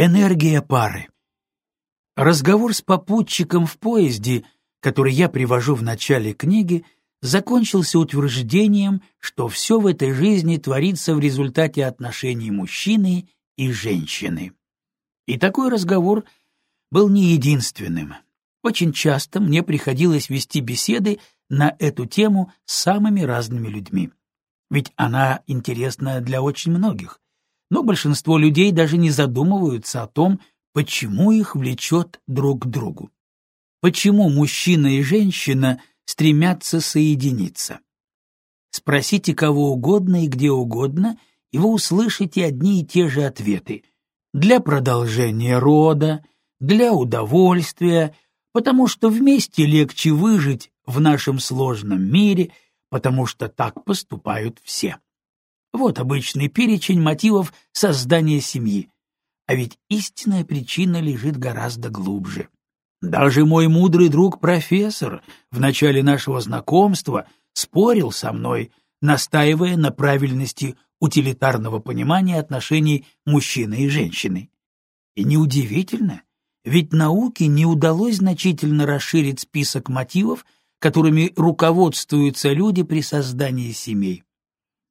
Энергия пары. Разговор с попутчиком в поезде, который я привожу в начале книги, закончился утверждением, что все в этой жизни творится в результате отношений мужчины и женщины. И такой разговор был не единственным. Очень часто мне приходилось вести беседы на эту тему с самыми разными людьми. Ведь она интересна для очень многих. Но большинство людей даже не задумываются о том, почему их влечет друг к другу. Почему мужчина и женщина стремятся соединиться? Спросите кого угодно и где угодно, и вы услышите одни и те же ответы. Для продолжения рода, для удовольствия, потому что вместе легче выжить в нашем сложном мире, потому что так поступают все. Вот обычный перечень мотивов создания семьи. А ведь истинная причина лежит гораздо глубже. Даже мой мудрый друг-профессор в начале нашего знакомства спорил со мной, настаивая на правильности утилитарного понимания отношений мужчины и женщины. И неудивительно, ведь науке не удалось значительно расширить список мотивов, которыми руководствуются люди при создании семей.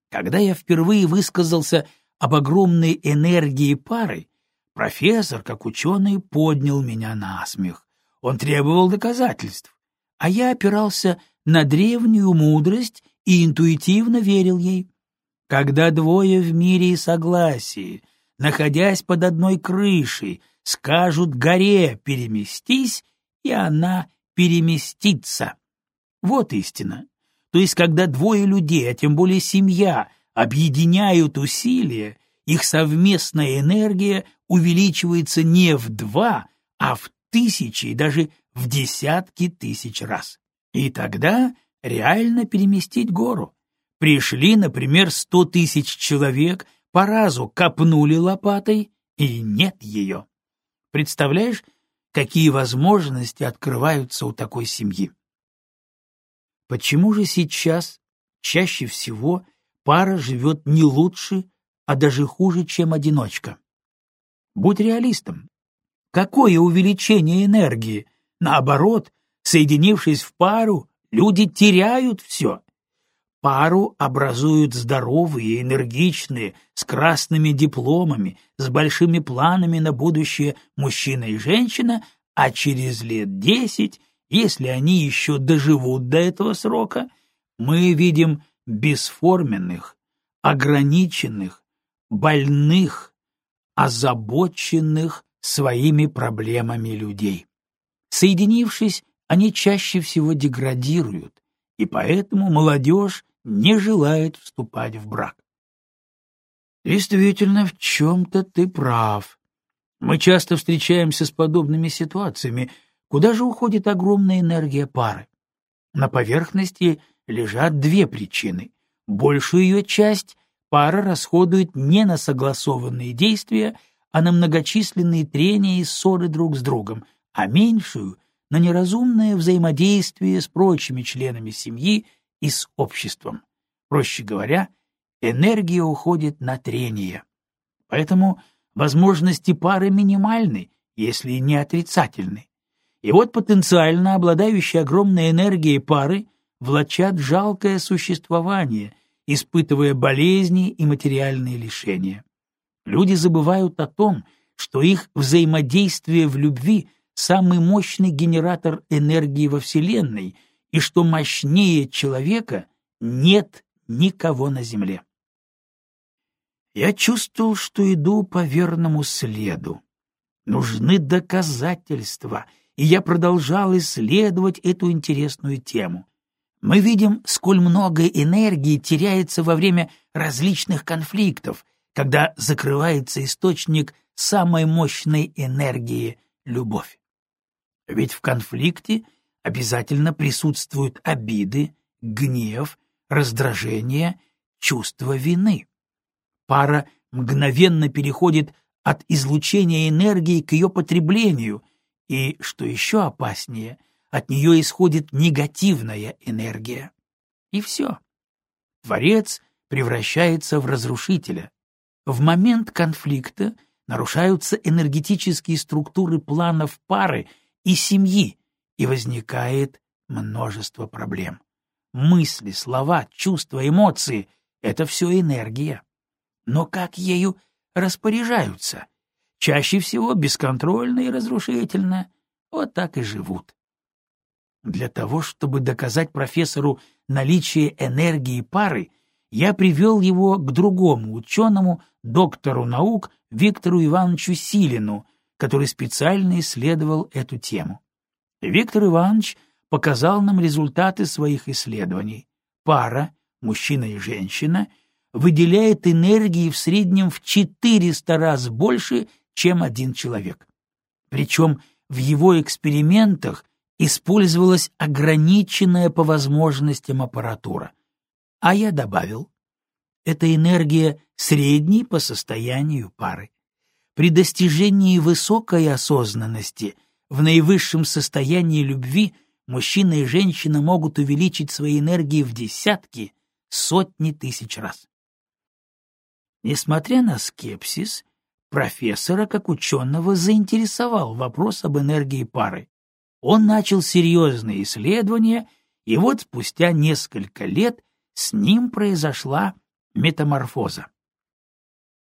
Когда я впервые высказался об огромной энергии пары, профессор, как ученый, поднял меня на смех. Он требовал доказательств, а я опирался на древнюю мудрость и интуитивно верил ей. Когда двое в мире и согласии, находясь под одной крышей, скажут горе «переместись», и она переместится. Вот истина. То есть, когда двое людей, а тем более семья, объединяют усилия, их совместная энергия увеличивается не в два, а в тысячи и даже в десятки тысяч раз. И тогда реально переместить гору. Пришли, например, сто тысяч человек, по разу копнули лопатой, и нет ее. Представляешь, какие возможности открываются у такой семьи? Почему же сейчас чаще всего пара живет не лучше, а даже хуже, чем одиночка? Будь реалистом. Какое увеличение энергии? Наоборот, соединившись в пару, люди теряют все. Пару образуют здоровые, энергичные, с красными дипломами, с большими планами на будущее мужчина и женщина, а через лет десять если они еще доживут до этого срока, мы видим бесформенных, ограниченных, больных, озабоченных своими проблемами людей. Соединившись, они чаще всего деградируют, и поэтому молодежь не желает вступать в брак. Действительно, в чем-то ты прав. Мы часто встречаемся с подобными ситуациями, Куда же уходит огромная энергия пары? На поверхности лежат две причины. Большую ее часть пара расходует не на согласованные действия, а на многочисленные трения и ссоры друг с другом, а меньшую — на неразумное взаимодействие с прочими членами семьи и с обществом. Проще говоря, энергия уходит на трение. Поэтому возможности пары минимальны, если не отрицательны. И вот потенциально обладающие огромной энергией пары влачат жалкое существование, испытывая болезни и материальные лишения. Люди забывают о том, что их взаимодействие в любви — самый мощный генератор энергии во Вселенной, и что мощнее человека нет никого на Земле. Я чувствовал, что иду по верному следу. Нужны доказательства — и я продолжал исследовать эту интересную тему. Мы видим, сколь много энергии теряется во время различных конфликтов, когда закрывается источник самой мощной энергии — любовь. Ведь в конфликте обязательно присутствуют обиды, гнев, раздражение, чувство вины. Пара мгновенно переходит от излучения энергии к ее потреблению — и, что еще опаснее, от нее исходит негативная энергия. И все. Творец превращается в разрушителя. В момент конфликта нарушаются энергетические структуры планов пары и семьи, и возникает множество проблем. Мысли, слова, чувства, эмоции — это все энергия. Но как ею распоряжаются? Чаще всего бесконтрольно и разрушительно. Вот так и живут. Для того, чтобы доказать профессору наличие энергии пары, я привел его к другому ученому, доктору наук Виктору Ивановичу Силину, который специально исследовал эту тему. Виктор Иванович показал нам результаты своих исследований. Пара, мужчина и женщина, выделяет энергии в среднем в 400 раз больше, чем один человек. Причем в его экспериментах использовалась ограниченная по возможностям аппаратура. А я добавил, это энергия средней по состоянию пары. При достижении высокой осознанности, в наивысшем состоянии любви, мужчина и женщина могут увеличить свои энергии в десятки, сотни тысяч раз. Несмотря на скепсис, профессора как ученого заинтересовал вопрос об энергии пары. Он начал серьезные исследования, и вот спустя несколько лет с ним произошла метаморфоза.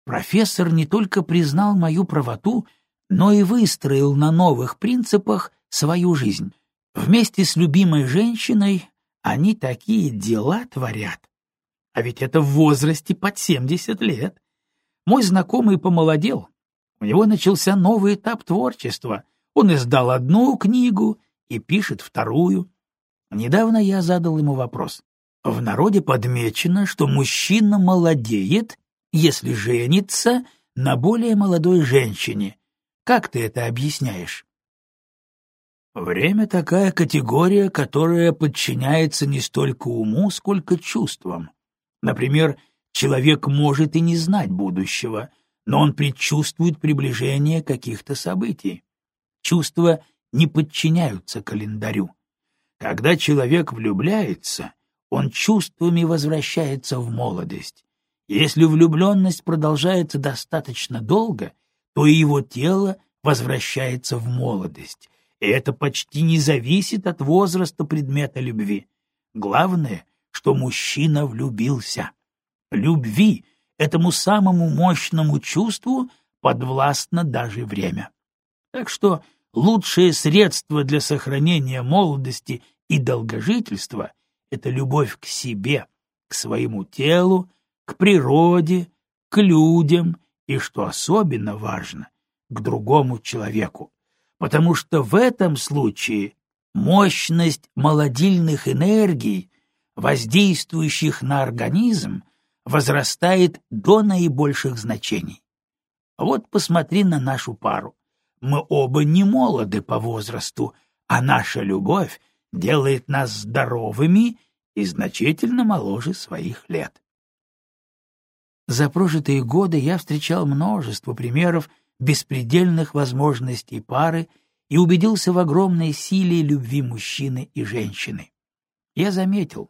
Профессор не только признал мою правоту, но и выстроил на новых принципах свою жизнь. Вместе с любимой женщиной они такие дела творят. А ведь это в возрасте под 70 лет. Мой знакомый помолодел. У него начался новый этап творчества. Он издал одну книгу и пишет вторую. Недавно я задал ему вопрос. В народе подмечено, что мужчина молодеет, если женится на более молодой женщине. Как ты это объясняешь? Время — такая категория, которая подчиняется не столько уму, сколько чувствам. Например, человек может и не знать будущего, но он предчувствует приближение каких-то событий. Чувства не подчиняются календарю. Когда человек влюбляется, он чувствами возвращается в молодость. Если влюбленность продолжается достаточно долго, то и его тело возвращается в молодость, и это почти не зависит от возраста предмета любви. Главное, что мужчина влюбился. Любви, этому самому мощному чувству, подвластно даже время. Так что лучшее средство для сохранения молодости и долгожительства — это любовь к себе, к своему телу, к природе, к людям и, что особенно важно, к другому человеку, потому что в этом случае мощность молодильных энергий, воздействующих на организм, возрастает до наибольших значений. Вот посмотри на нашу пару. Мы оба не молоды по возрасту, а наша любовь делает нас здоровыми и значительно моложе своих лет. За прожитые годы я встречал множество примеров беспредельных возможностей пары и убедился в огромной силе любви мужчины и женщины. Я заметил,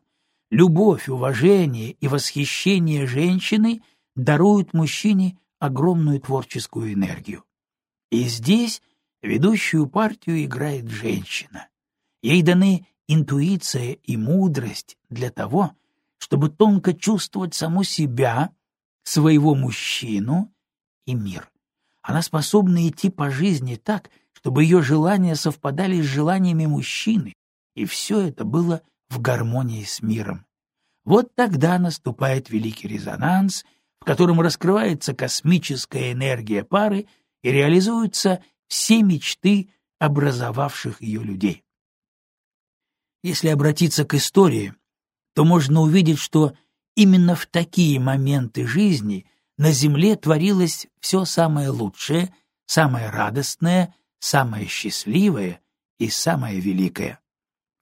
любовь, уважение и восхищение женщины даруют мужчине огромную творческую энергию. И здесь ведущую партию играет женщина. Ей даны интуиция и мудрость для того, чтобы тонко чувствовать саму себя, своего мужчину и мир. Она способна идти по жизни так, чтобы ее желания совпадали с желаниями мужчины, и все это было в гармонии с миром. Вот тогда наступает великий резонанс, в котором раскрывается космическая энергия пары и реализуются все мечты образовавших ее людей. Если обратиться к истории, то можно увидеть, что именно в такие моменты жизни на Земле творилось все самое лучшее, самое радостное, самое счастливое и самое великое.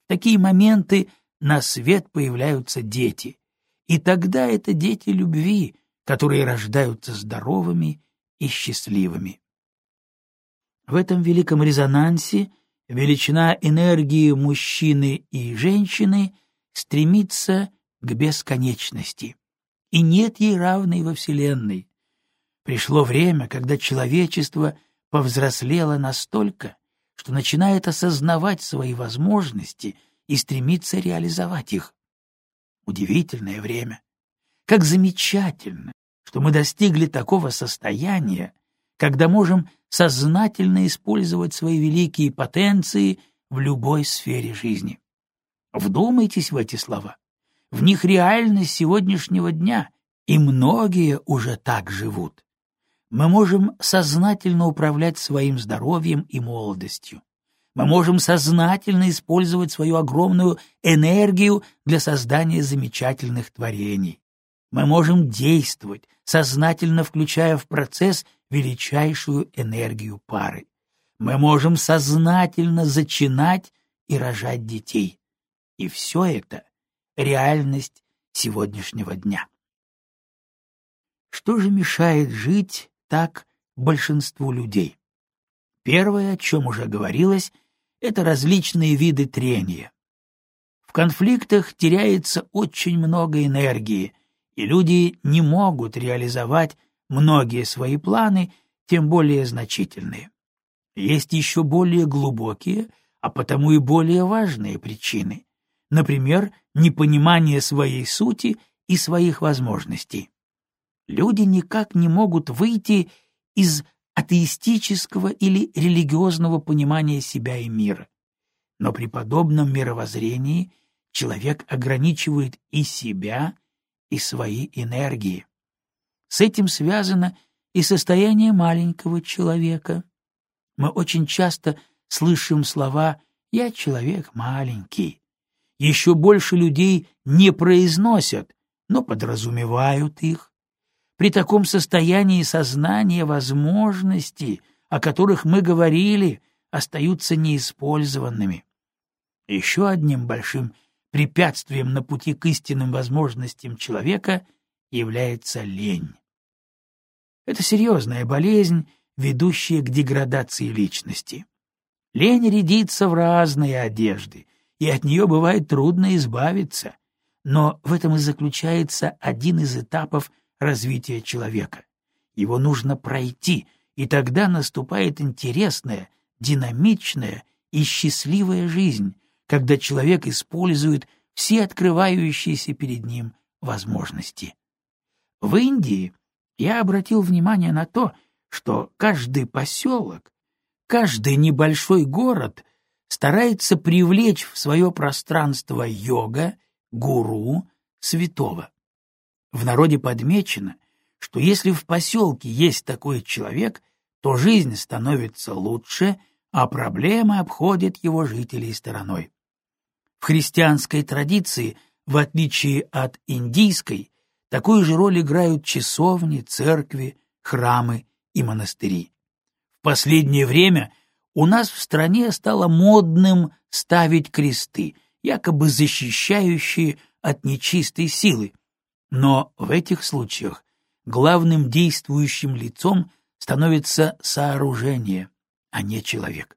В такие моменты на свет появляются дети, и тогда это дети любви, которые рождаются здоровыми и счастливыми. В этом великом резонансе величина энергии мужчины и женщины стремится к бесконечности, и нет ей равной во Вселенной. Пришло время, когда человечество повзрослело настолько, что начинает осознавать свои возможности и стремится реализовать их. Удивительное время. Как замечательно, что мы достигли такого состояния, когда можем сознательно использовать свои великие потенции в любой сфере жизни. Вдумайтесь в эти слова. В них реальность сегодняшнего дня, и многие уже так живут. Мы можем сознательно управлять своим здоровьем и молодостью. Мы можем сознательно использовать свою огромную энергию для создания замечательных творений. Мы можем действовать, сознательно включая в процесс величайшую энергию пары. Мы можем сознательно зачинать и рожать детей. И все это — реальность сегодняшнего дня. Что же мешает жить так большинству людей? Первое, о чем уже говорилось, это различные виды трения. В конфликтах теряется очень много энергии, и люди не могут реализовать многие свои планы, тем более значительные. Есть еще более глубокие, а потому и более важные причины. Например, непонимание своей сути и своих возможностей. Люди никак не могут выйти из атеистического или религиозного понимания себя и мира. Но при подобном мировоззрении человек ограничивает и себя, и свои энергии. С этим связано и состояние маленького человека. Мы очень часто слышим слова «я человек маленький». Еще больше людей не произносят, но подразумевают их. При таком состоянии сознания возможности, о которых мы говорили, остаются неиспользованными. Еще одним большим препятствием на пути к истинным возможностям человека является лень. Это серьезная болезнь, ведущая к деградации личности. Лень рядится в разные одежды, и от нее бывает трудно избавиться. Но в этом и заключается один из этапов развития человека. Его нужно пройти, и тогда наступает интересная, динамичная и счастливая жизнь, когда человек использует все открывающиеся перед ним возможности. В Индии я обратил внимание на то, что каждый поселок, каждый небольшой город старается привлечь в свое пространство йога, гуру, святого. В народе подмечено, что если в поселке есть такой человек, то жизнь становится лучше, а проблемы обходят его жителей стороной. В христианской традиции, в отличие от индийской, такую же роль играют часовни, церкви, храмы и монастыри. В последнее время у нас в стране стало модным ставить кресты, якобы защищающие от нечистой силы, но в этих случаях главным действующим лицом становится сооружение, а не человек.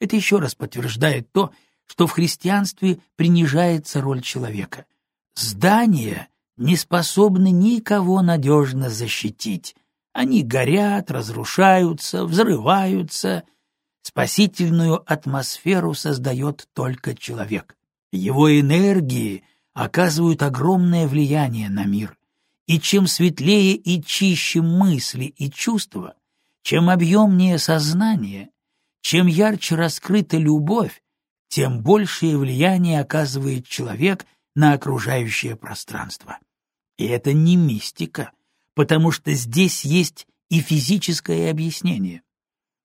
Это еще раз подтверждает то, что в христианстве принижается роль человека. Здания не способны никого надежно защитить. Они горят, разрушаются, взрываются. Спасительную атмосферу создает только человек. Его энергии оказывают огромное влияние на мир. И чем светлее и чище мысли и чувства, чем объемнее сознание, чем ярче раскрыта любовь, тем большее влияние оказывает человек на окружающее пространство. И это не мистика, потому что здесь есть и физическое объяснение.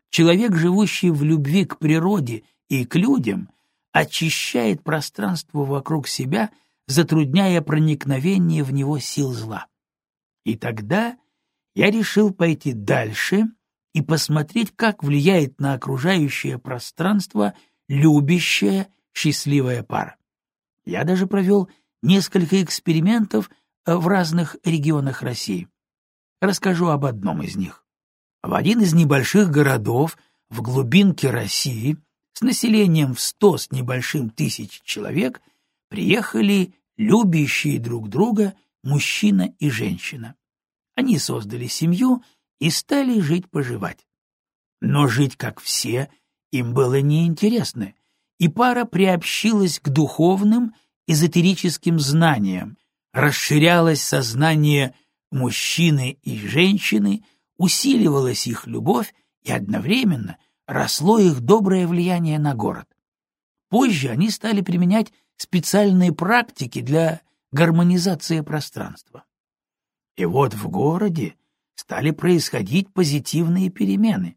Человек, живущий в любви к природе и к людям, очищает пространство вокруг себя – затрудняя проникновение в него сил зла. И тогда я решил пойти дальше и посмотреть, как влияет на окружающее пространство любящая, счастливая пара. Я даже провел несколько экспериментов э, в разных регионах России. Расскажу об одном из них. В один из небольших городов в глубинке России с населением в сто с небольшим тысяч человек приехали любящие друг друга мужчина и женщина. Они создали семью и стали жить-поживать. Но жить как все им было неинтересно, и пара приобщилась к духовным, эзотерическим знаниям, расширялось сознание мужчины и женщины, усиливалась их любовь и одновременно росло их доброе влияние на город. Позже они стали применять специальные практики для гармонизации пространства. И вот в городе стали происходить позитивные перемены.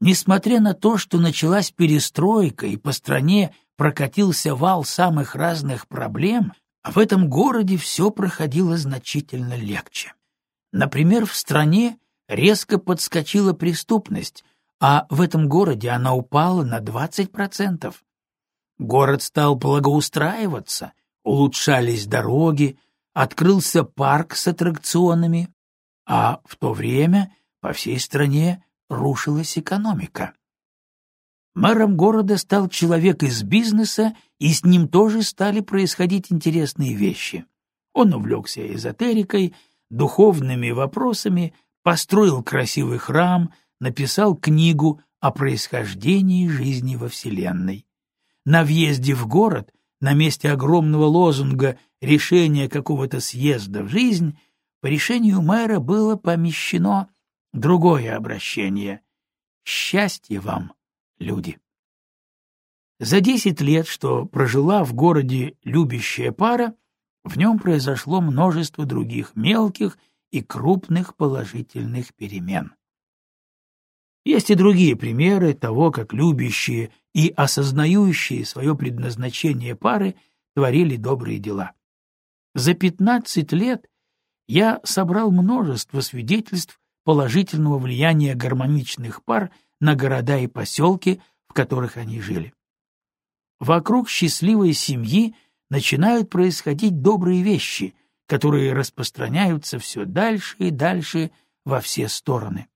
Несмотря на то, что началась перестройка и по стране прокатился вал самых разных проблем, в этом городе все проходило значительно легче. Например, в стране резко подскочила преступность, а в этом городе она упала на 20%. Город стал благоустраиваться, улучшались дороги, открылся парк с аттракционами, а в то время по всей стране рушилась экономика. Мэром города стал человек из бизнеса, и с ним тоже стали происходить интересные вещи. Он увлекся эзотерикой, духовными вопросами, построил красивый храм, написал книгу о происхождении жизни во Вселенной. На въезде в город, на месте огромного лозунга решения какого-то съезда в жизнь, по решению мэра было помещено другое обращение «Счастье вам, люди!». За десять лет, что прожила в городе любящая пара, в нем произошло множество других мелких и крупных положительных перемен. Есть и другие примеры того, как любящие и осознающие свое предназначение пары творили добрые дела. За пятнадцать лет я собрал множество свидетельств положительного влияния гармоничных пар на города и поселки, в которых они жили. Вокруг счастливой семьи начинают происходить добрые вещи, которые распространяются все дальше и дальше во все стороны.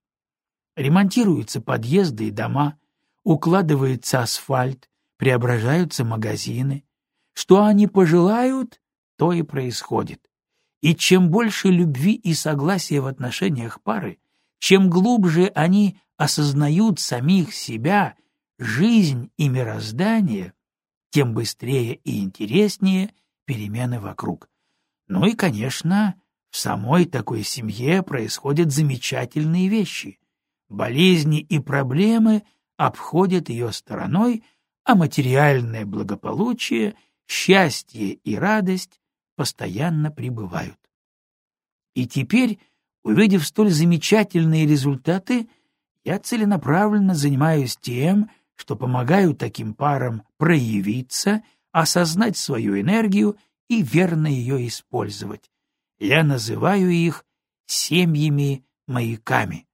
Ремонтируются подъезды и дома, укладывается асфальт, преображаются магазины. Что они пожелают, то и происходит. И чем больше любви и согласия в отношениях пары, чем глубже они осознают самих себя, жизнь и мироздание, тем быстрее и интереснее перемены вокруг. Ну и, конечно, в самой такой семье происходят замечательные вещи. Болезни и проблемы обходят ее стороной, а материальное благополучие, счастье и радость постоянно пребывают. И теперь, увидев столь замечательные результаты, я целенаправленно занимаюсь тем, что помогаю таким парам проявиться, осознать свою энергию и верно ее использовать. Я называю их семьями-маяками.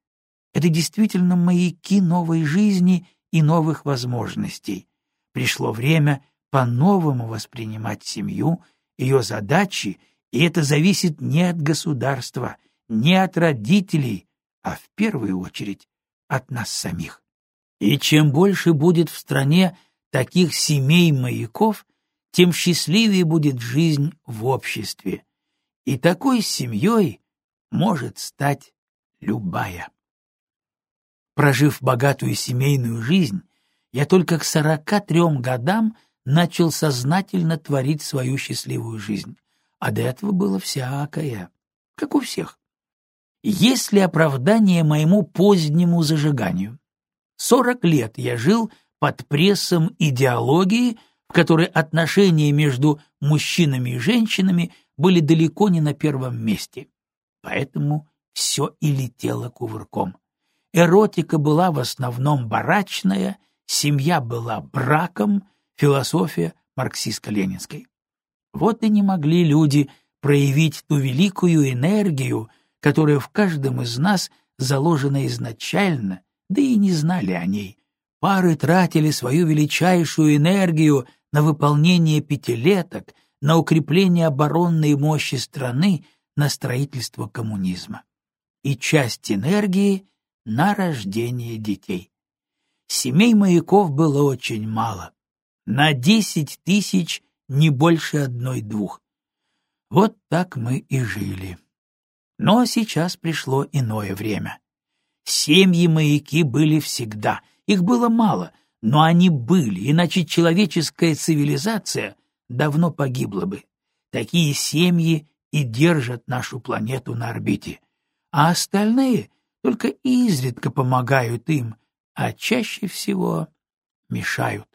Это действительно маяки новой жизни и новых возможностей. Пришло время по-новому воспринимать семью ее задачи, и это зависит не от государства, не от родителей, а в первую очередь от нас самих. И чем больше будет в стране таких семей-маяков, тем счастливее будет жизнь в обществе. И такой семьей может стать любая. Прожив богатую семейную жизнь, я только к сорока трем годам — начал сознательно творить свою счастливую жизнь. А до этого было всякое, как у всех. Есть ли оправдание моему позднему зажиганию? Сорок лет я жил под прессом идеологии, в которой отношения между мужчинами и женщинами были далеко не на первом месте. Поэтому все и летело кувырком. Эротика была в основном барачная, семья была браком — философия марксистско-ленинской. Вот и не могли люди проявить ту великую энергию, которая в каждом из нас заложена изначально, да и не знали о ней. Пары тратили свою величайшую энергию на выполнение пятилеток, на укрепление оборонной мощи страны, на строительство коммунизма. И часть энергии — на рождение детей. Семей маяков было очень мало на десять тысяч не больше одной-двух. Вот так мы и жили. Но сейчас пришло иное время. Семьи-маяки были всегда. Их было мало, но они были, иначе человеческая цивилизация давно погибла бы. Такие семьи и держат нашу планету на орбите. А остальные только изредка помогают им, а чаще всего мешают.